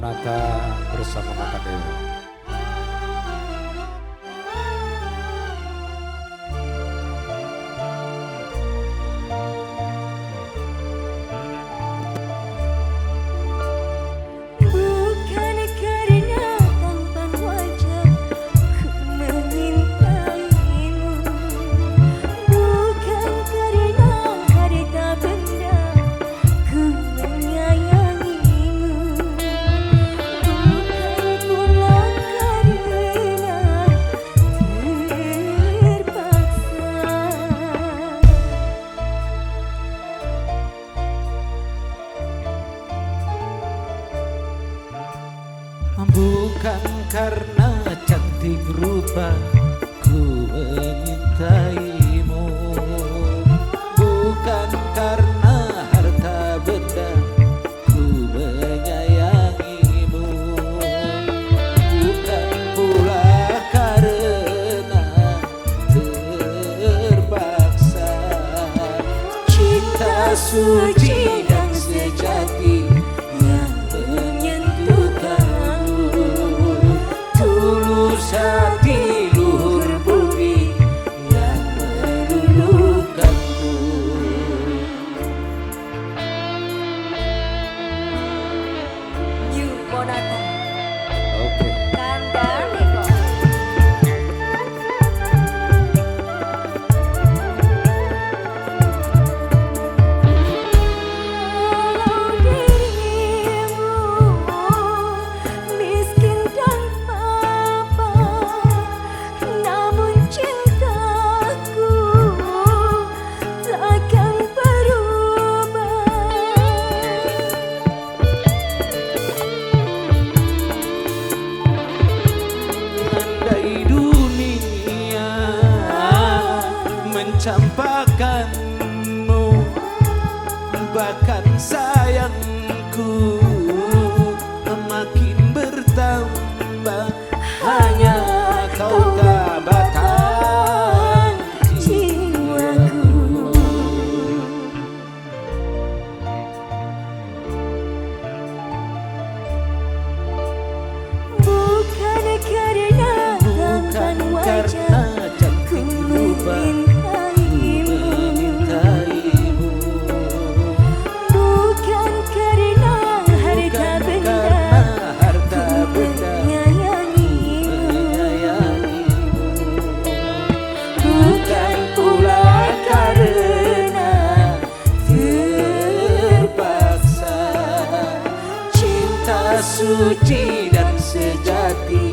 Monata bersama Mata Dewa. bukan karena cantik rupa ku mencintaimu bukan karena harta benda ku menyayangimu. Bukan pula karena terpaksa cinta suci dan sejati champán. suci dan sejati.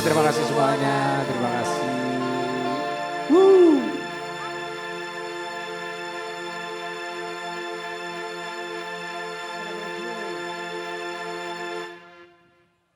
Terima kasih semuanya. Terima.